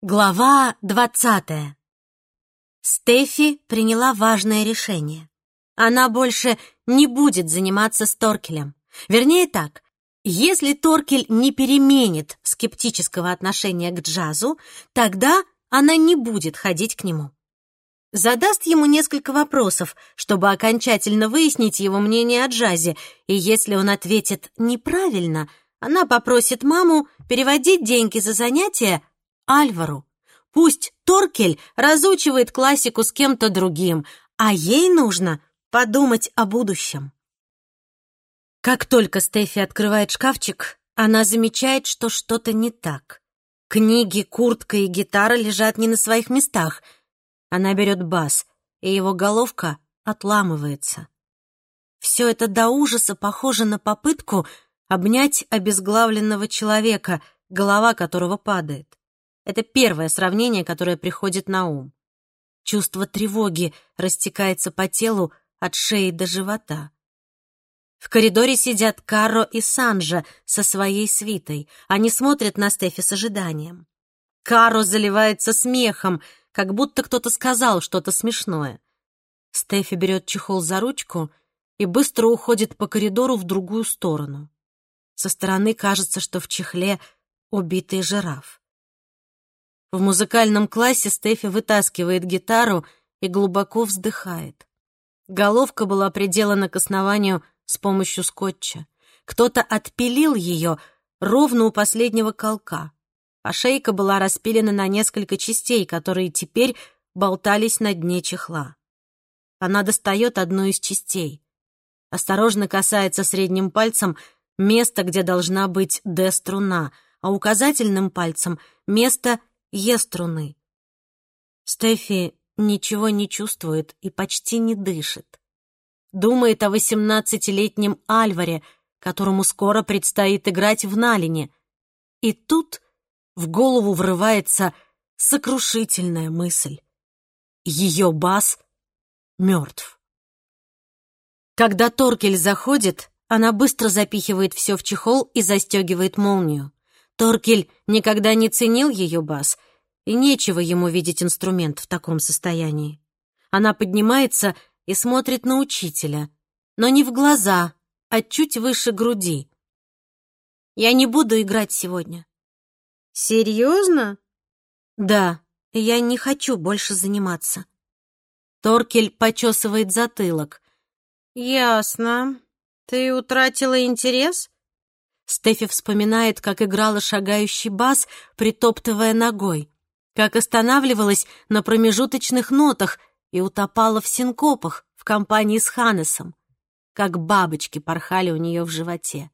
Глава двадцатая. Стефи приняла важное решение. Она больше не будет заниматься с Торкелем. Вернее так, если Торкель не переменит скептического отношения к джазу, тогда она не будет ходить к нему. Задаст ему несколько вопросов, чтобы окончательно выяснить его мнение о джазе, и если он ответит неправильно, она попросит маму переводить деньги за занятия Альвару. Пусть Торкель разучивает классику с кем-то другим, а ей нужно подумать о будущем. Как только Стефи открывает шкафчик, она замечает, что что-то не так. Книги, куртка и гитара лежат не на своих местах. Она берет бас, и его головка отламывается. Все это до ужаса похоже на попытку обнять обезглавленного человека, голова которого падает. Это первое сравнение, которое приходит на ум. Чувство тревоги растекается по телу от шеи до живота. В коридоре сидят Каро и Санжа со своей свитой. Они смотрят на Стефи с ожиданием. Каро заливается смехом, как будто кто-то сказал что-то смешное. Стефи берет чехол за ручку и быстро уходит по коридору в другую сторону. Со стороны кажется, что в чехле убитый жираф. В музыкальном классе Стефи вытаскивает гитару и глубоко вздыхает. Головка была приделана к основанию с помощью скотча. Кто-то отпилил ее ровно у последнего колка, а шейка была распилена на несколько частей, которые теперь болтались на дне чехла. Она достает одну из частей. Осторожно касается средним пальцем места, где должна быть Д-струна, а указательным пальцем — место Е-струны. Стефи ничего не чувствует и почти не дышит. Думает о восемнадцатилетнем Альваре, которому скоро предстоит играть в Налине. И тут в голову врывается сокрушительная мысль. Ее бас мертв. Когда Торкель заходит, она быстро запихивает все в чехол и застегивает молнию. Торкель никогда не ценил ее бас, и нечего ему видеть инструмент в таком состоянии. Она поднимается и смотрит на учителя, но не в глаза, а чуть выше груди. «Я не буду играть сегодня». «Серьезно?» «Да, я не хочу больше заниматься». Торкель почесывает затылок. «Ясно. Ты утратила интерес?» Стефи вспоминает, как играла шагающий бас, притоптывая ногой, как останавливалась на промежуточных нотах и утопала в синкопах в компании с Ханнесом, как бабочки порхали у нее в животе.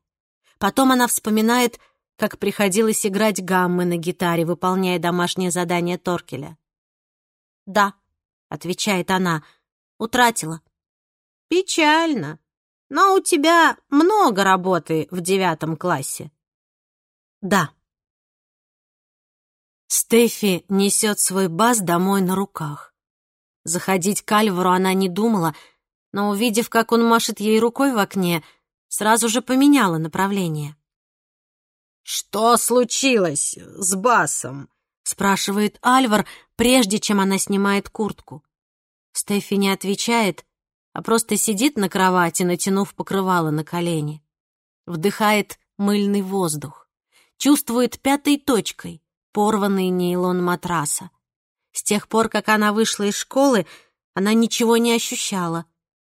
Потом она вспоминает, как приходилось играть гаммы на гитаре, выполняя домашнее задание Торкеля. «Да», — отвечает она, — «утратила». «Печально», но у тебя много работы в девятом классе. Да. Стефи несет свой бас домой на руках. Заходить к Альвару она не думала, но, увидев, как он машет ей рукой в окне, сразу же поменяла направление. «Что случилось с басом?» — спрашивает Альвар, прежде чем она снимает куртку. Стефи не отвечает, а просто сидит на кровати, натянув покрывало на колени. Вдыхает мыльный воздух. Чувствует пятой точкой порванный нейлон матраса. С тех пор, как она вышла из школы, она ничего не ощущала,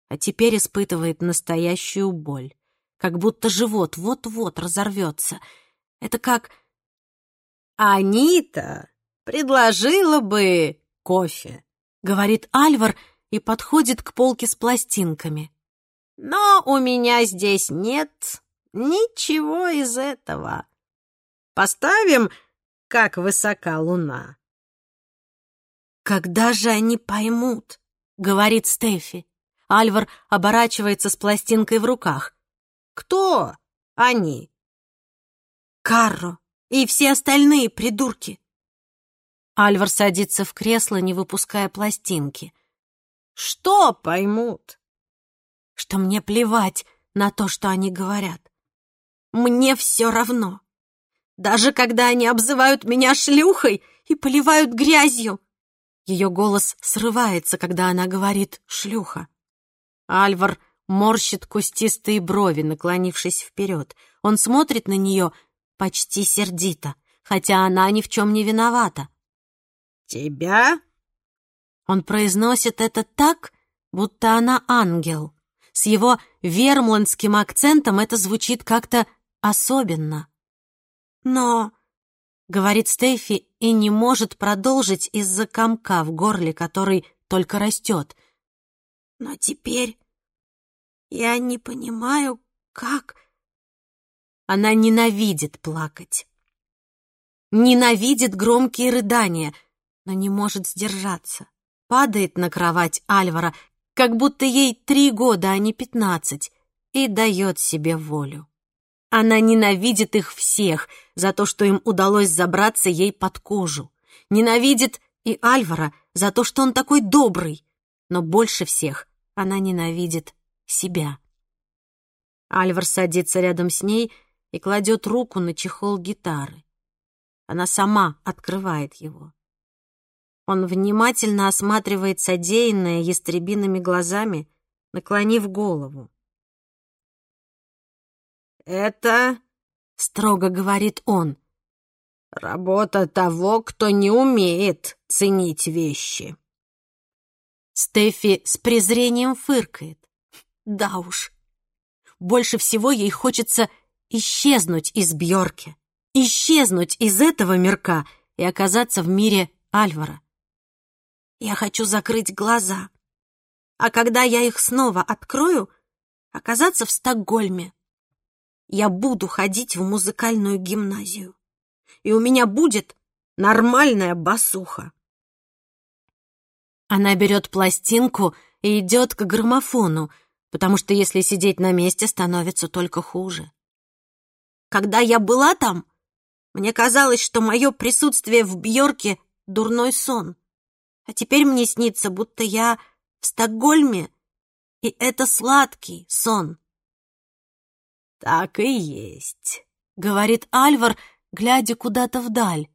а теперь испытывает настоящую боль. Как будто живот вот-вот разорвется. Это как... «Анита предложила бы кофе», — говорит Альвар, — и подходит к полке с пластинками. «Но у меня здесь нет ничего из этого. Поставим, как высока луна». «Когда же они поймут?» — говорит Стефи. Альвар оборачивается с пластинкой в руках. «Кто они?» «Карро и все остальные придурки». Альвар садится в кресло, не выпуская пластинки. Что поймут? Что мне плевать на то, что они говорят. Мне все равно. Даже когда они обзывают меня шлюхой и поливают грязью!» Ее голос срывается, когда она говорит «шлюха». Альвар морщит кустистые брови, наклонившись вперед. Он смотрит на нее почти сердито, хотя она ни в чем не виновата. «Тебя?» Он произносит это так, будто она ангел. С его вермландским акцентом это звучит как-то особенно. «Но...» — говорит Стефи и не может продолжить из-за комка в горле, который только растет. «Но теперь я не понимаю, как...» Она ненавидит плакать. Ненавидит громкие рыдания, но не может сдержаться. Падает на кровать Альвара, как будто ей три года, а не пятнадцать, и дает себе волю. Она ненавидит их всех за то, что им удалось забраться ей под кожу. Ненавидит и Альвара за то, что он такой добрый. Но больше всех она ненавидит себя. Альвар садится рядом с ней и кладет руку на чехол гитары. Она сама открывает его. Он внимательно осматривает содеянное ястребиными глазами, наклонив голову. «Это, — строго говорит он, — работа того, кто не умеет ценить вещи». Стефи с презрением фыркает. Да уж, больше всего ей хочется исчезнуть из Бьорки, исчезнуть из этого мирка и оказаться в мире Альвара. Я хочу закрыть глаза, а когда я их снова открою, оказаться в Стокгольме. Я буду ходить в музыкальную гимназию, и у меня будет нормальная басуха. Она берет пластинку и идет к граммофону, потому что если сидеть на месте, становится только хуже. Когда я была там, мне казалось, что мое присутствие в Бьорке — дурной сон. А теперь мне снится, будто я в Стокгольме, и это сладкий сон. «Так и есть», — говорит Альвар, глядя куда-то вдаль.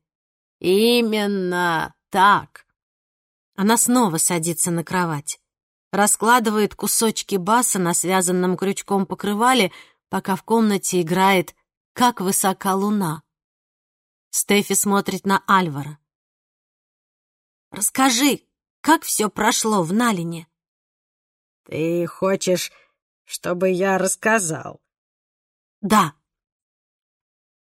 «Именно так». Она снова садится на кровать раскладывает кусочки баса на связанном крючком покрывале, пока в комнате играет «Как высока луна». Стефи смотрит на Альвара. «Расскажи, как все прошло в Налине?» «Ты хочешь, чтобы я рассказал?» «Да».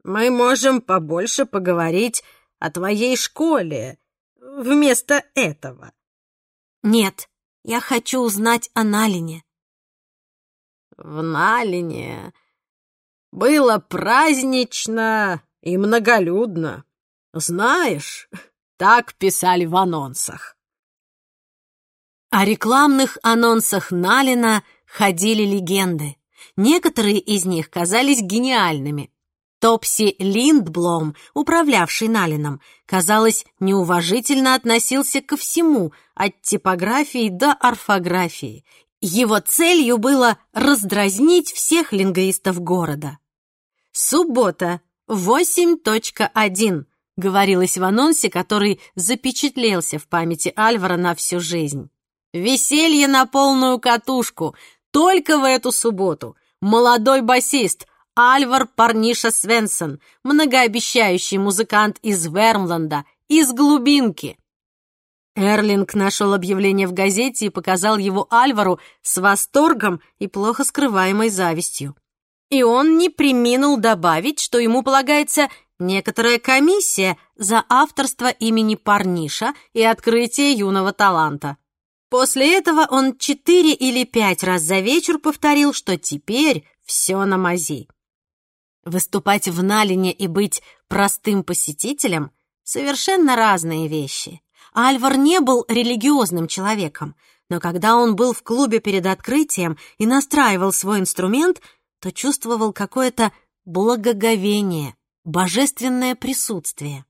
«Мы можем побольше поговорить о твоей школе вместо этого». «Нет, я хочу узнать о Налине». В Налине было празднично и многолюдно. Знаешь, так писали в анонсах. О рекламных анонсах Налина ходили легенды. Некоторые из них казались гениальными. Топси Линдблом, управлявший Налином, казалось, неуважительно относился ко всему, от типографии до орфографии. Его целью было раздразнить всех лингвистов города. «Суббота, 8.1», — говорилось в анонсе, который запечатлелся в памяти Альвара на всю жизнь. «Веселье на полную катушку! Только в эту субботу! Молодой басист, Альвар Парниша Свенсон, многообещающий музыкант из Вермланда, из глубинки. Эрлинг нашел объявление в газете и показал его Альвару с восторгом и плохо скрываемой завистью. И он не приминул добавить, что ему полагается некоторая комиссия за авторство имени Парниша и открытие юного таланта. После этого он четыре или пять раз за вечер повторил, что теперь все на мази. Выступать в Налине и быть простым посетителем — совершенно разные вещи. Альвар не был религиозным человеком, но когда он был в клубе перед открытием и настраивал свой инструмент, то чувствовал какое-то благоговение, божественное присутствие.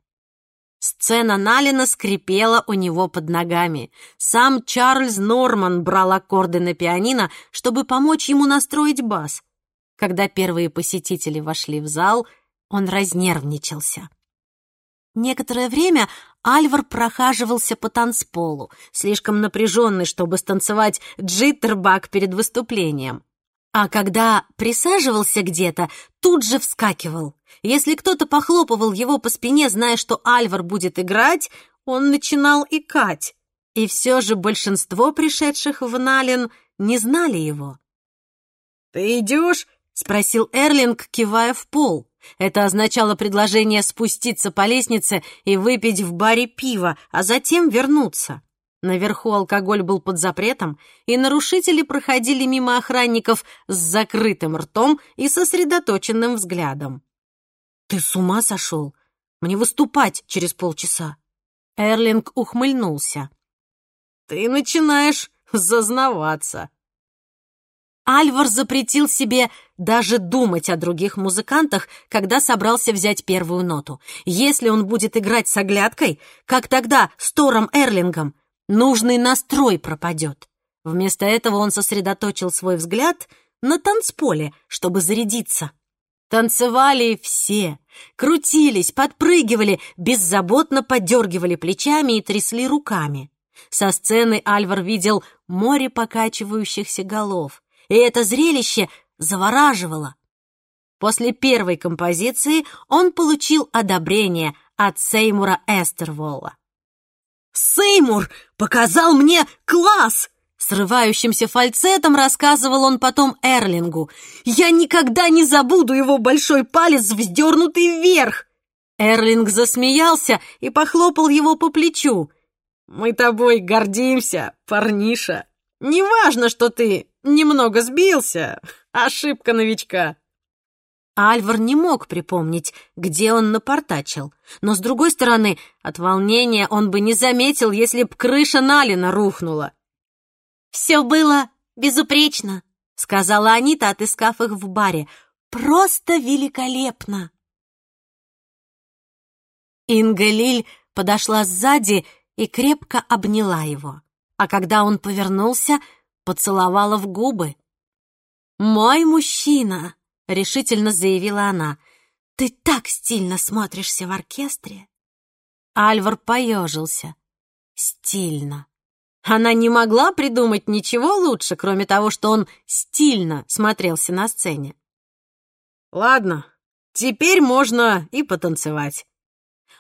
Сцена Налина скрипела у него под ногами. Сам Чарльз Норман брал аккорды на пианино, чтобы помочь ему настроить бас. Когда первые посетители вошли в зал, он разнервничался. Некоторое время Альвар прохаживался по танцполу, слишком напряженный, чтобы станцевать джиттербак перед выступлением. А когда присаживался где-то, тут же вскакивал. Если кто-то похлопывал его по спине, зная, что Альвар будет играть, он начинал икать. И все же большинство пришедших в Налин не знали его. «Ты идешь?» — спросил Эрлинг, кивая в пол. Это означало предложение спуститься по лестнице и выпить в баре пиво, а затем вернуться. Наверху алкоголь был под запретом, и нарушители проходили мимо охранников с закрытым ртом и сосредоточенным взглядом. «Ты с ума сошел? Мне выступать через полчаса!» Эрлинг ухмыльнулся. «Ты начинаешь зазнаваться!» Альвар запретил себе даже думать о других музыкантах, когда собрался взять первую ноту. Если он будет играть с оглядкой, как тогда с Тором Эрлингом, нужный настрой пропадет. Вместо этого он сосредоточил свой взгляд на танцполе, чтобы зарядиться. Танцевали все, крутились, подпрыгивали, беззаботно подергивали плечами и трясли руками. Со сцены Альвар видел море покачивающихся голов, и это зрелище завораживало. После первой композиции он получил одобрение от Сеймура Эстерволла. Сеймур показал мне класс!» Срывающимся фальцетом рассказывал он потом Эрлингу. «Я никогда не забуду его большой палец, вздернутый вверх!» Эрлинг засмеялся и похлопал его по плечу. «Мы тобой гордимся, парниша. Неважно, что ты немного сбился. Ошибка новичка». Альвар не мог припомнить, где он напортачил. Но, с другой стороны, от волнения он бы не заметил, если б крыша Налина рухнула. «Все было безупречно», — сказала Анита, отыскав их в баре. «Просто великолепно!» Инга Лиль подошла сзади и крепко обняла его. А когда он повернулся, поцеловала в губы. «Мой мужчина!» — решительно заявила она. «Ты так стильно смотришься в оркестре!» Альвар поежился. «Стильно!» Она не могла придумать ничего лучше, кроме того, что он стильно смотрелся на сцене. «Ладно, теперь можно и потанцевать».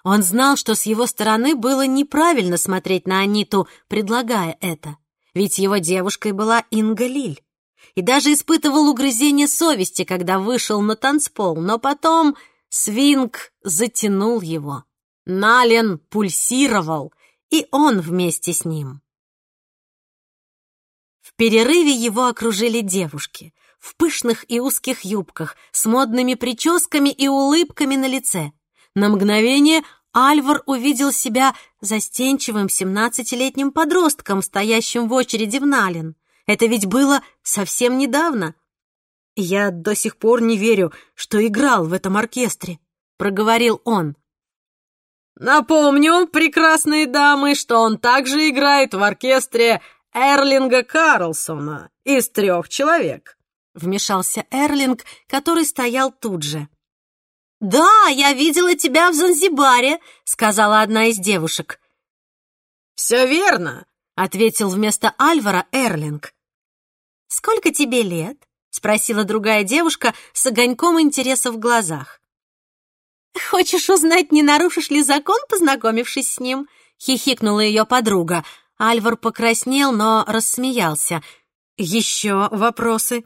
Он знал, что с его стороны было неправильно смотреть на Аниту, предлагая это, ведь его девушкой была Инга Лиль и даже испытывал угрызение совести, когда вышел на танцпол, но потом свинг затянул его. Нален пульсировал, и он вместе с ним. В перерыве его окружили девушки в пышных и узких юбках, с модными прическами и улыбками на лице. На мгновение Альвар увидел себя застенчивым семнадцатилетним подростком, стоящим в очереди в Нален. Это ведь было совсем недавно. Я до сих пор не верю, что играл в этом оркестре, проговорил он. Напомню, прекрасные дамы, что он также играет в оркестре Эрлинга Карлсона из трех человек. Вмешался Эрлинг, который стоял тут же. «Да, я видела тебя в Занзибаре», — сказала одна из девушек. «Все верно», — ответил вместо Альвара Эрлинг. «Сколько тебе лет?» — спросила другая девушка с огоньком интереса в глазах. «Хочешь узнать, не нарушишь ли закон, познакомившись с ним?» — хихикнула ее подруга. Альвар покраснел, но рассмеялся. «Еще вопросы?»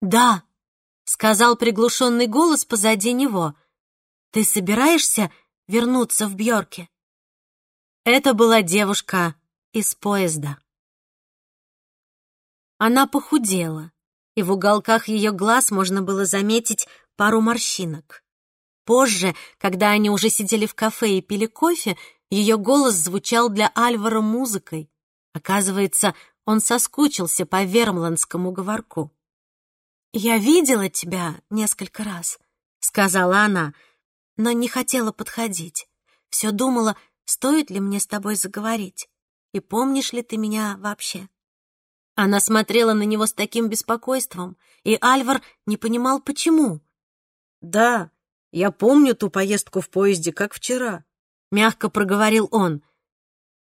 «Да», — сказал приглушенный голос позади него. «Ты собираешься вернуться в Бьорке?» Это была девушка из поезда. Она похудела, и в уголках ее глаз можно было заметить пару морщинок. Позже, когда они уже сидели в кафе и пили кофе, ее голос звучал для Альвара музыкой. Оказывается, он соскучился по вермландскому говорку. «Я видела тебя несколько раз», — сказала она, но не хотела подходить. Все думала, стоит ли мне с тобой заговорить, и помнишь ли ты меня вообще. Она смотрела на него с таким беспокойством, и Альвар не понимал, почему. «Да, Я помню ту поездку в поезде, как вчера. Мягко проговорил он.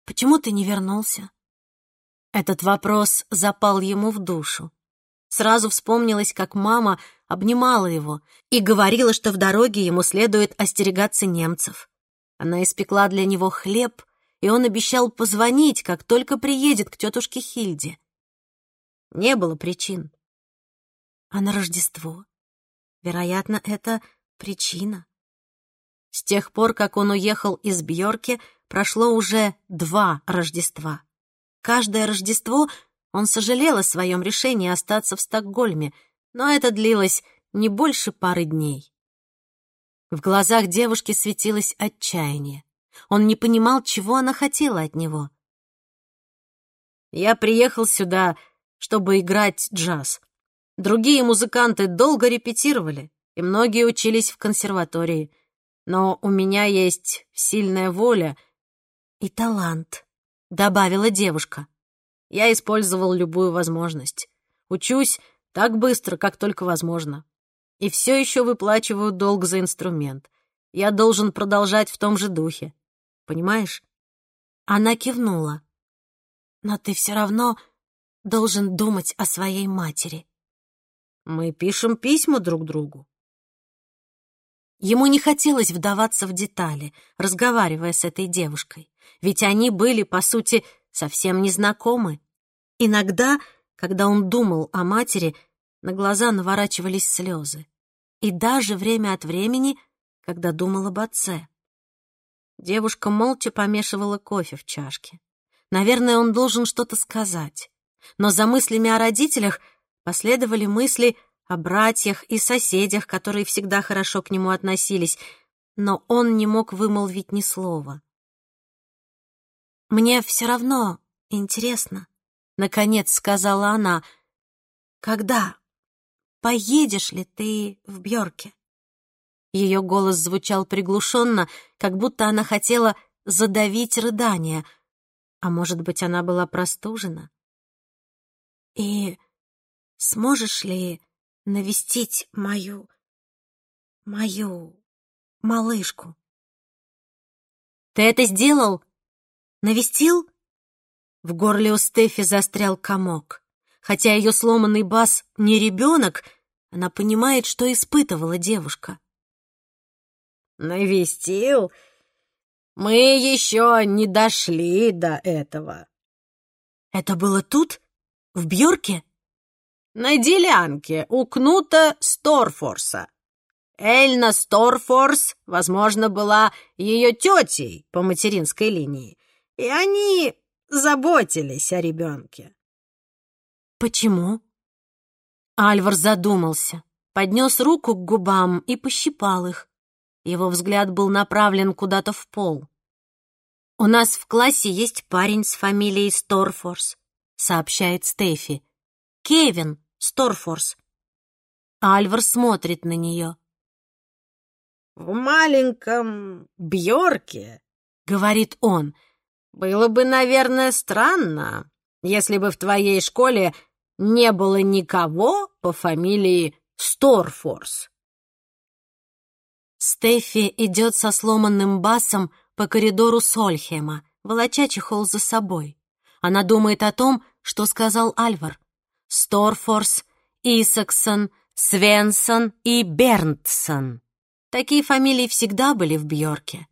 Почему ты не вернулся? Этот вопрос запал ему в душу. Сразу вспомнилось, как мама обнимала его и говорила, что в дороге ему следует остерегаться немцев. Она испекла для него хлеб, и он обещал позвонить, как только приедет к тетушке Хильде. Не было причин. А на Рождество? Вероятно, это причина. С тех пор, как он уехал из Бьорки, прошло уже два Рождества. Каждое Рождество он сожалел о своем решении остаться в Стокгольме, но это длилось не больше пары дней. В глазах девушки светилось отчаяние. Он не понимал, чего она хотела от него. «Я приехал сюда, чтобы играть джаз. Другие музыканты долго репетировали, и многие учились в консерватории. Но у меня есть сильная воля и талант», — добавила девушка. «Я использовал любую возможность. Учусь так быстро, как только возможно и все еще выплачиваю долг за инструмент. Я должен продолжать в том же духе. Понимаешь? Она кивнула. Но ты все равно должен думать о своей матери. Мы пишем письма друг другу. Ему не хотелось вдаваться в детали, разговаривая с этой девушкой, ведь они были, по сути, совсем незнакомы. Иногда, когда он думал о матери, на глаза наворачивались слезы. И даже время от времени, когда думал об отце. Девушка молча помешивала кофе в чашке. Наверное, он должен что-то сказать. Но за мыслями о родителях последовали мысли о братьях и соседях, которые всегда хорошо к нему относились, но он не мог вымолвить ни слова. «Мне все равно интересно», — наконец сказала она. «Когда?» поедешь ли ты в Бьорке?» Ее голос звучал приглушенно, как будто она хотела задавить рыдание. А может быть, она была простужена? «И сможешь ли навестить мою... мою малышку?» «Ты это сделал? Навестил?» В горле у Стефи застрял комок. Хотя ее сломанный бас не ребенок, она понимает, что испытывала девушка. «Навестил? Мы еще не дошли до этого». «Это было тут? В Бьорке?» «На делянке у Кнута Сторфорса. Эльна Сторфорс, возможно, была ее тетей по материнской линии, и они заботились о ребенке». «Почему?» Альвар задумался, поднес руку к губам и пощипал их. Его взгляд был направлен куда-то в пол. «У нас в классе есть парень с фамилией Сторфорс», — сообщает Стефи. «Кевин Сторфорс». Альвар смотрит на нее. «В маленьком Бьорке», — говорит он, — «было бы, наверное, странно, если бы в твоей школе не было никого по фамилии Сторфорс. Стефи идет со сломанным басом по коридору Сольхема, волоча чехол за собой. Она думает о том, что сказал Альвар. Сторфорс, Исаксон, Свенсон и Бернтсон. Такие фамилии всегда были в Бьорке.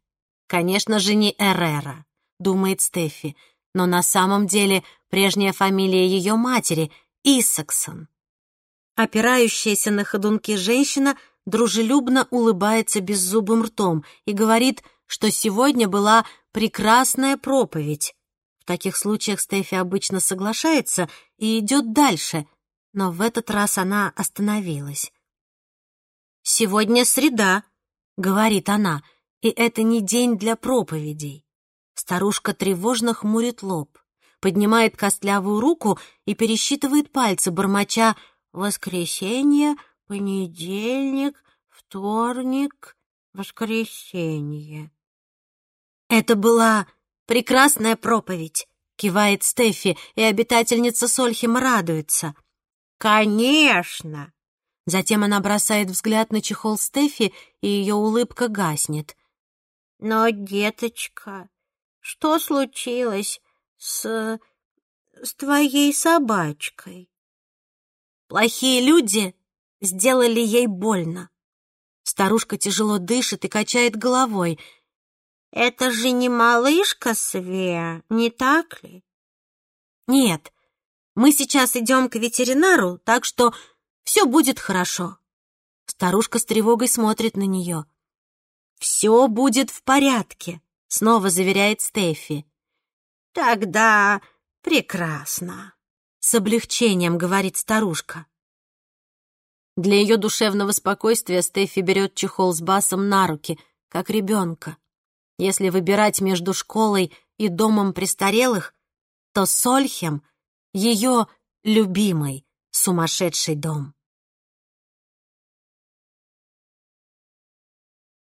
Конечно же, не Эррера, думает Стефи, но на самом деле прежняя фамилия ее матери — Исаксон. Опирающаяся на ходунки женщина дружелюбно улыбается беззубым ртом и говорит, что сегодня была прекрасная проповедь. В таких случаях Стефи обычно соглашается и идет дальше, но в этот раз она остановилась. «Сегодня среда», — говорит она, — «и это не день для проповедей». Старушка тревожно хмурит лоб поднимает костлявую руку и пересчитывает пальцы, бормоча «Воскресенье, понедельник, вторник, воскресенье». «Это была прекрасная проповедь», — кивает Стефи, и обитательница Сольхима радуется. «Конечно! Затем она бросает взгляд на чехол Стефи, и ее улыбка гаснет. «Но, деточка, что случилось с... с твоей собачкой?» Плохие люди сделали ей больно. Старушка тяжело дышит и качает головой. «Это же не малышка Свея, не так ли?» «Нет, мы сейчас идем к ветеринару, так что все будет хорошо». Старушка с тревогой смотрит на нее. «Все будет в порядке», — снова заверяет Стефи. «Тогда прекрасно», — с облегчением говорит старушка. Для ее душевного спокойствия Стефи берет чехол с басом на руки, как ребенка. Если выбирать между школой и домом престарелых, то Сольхем — ее любимый сумасшедший дом.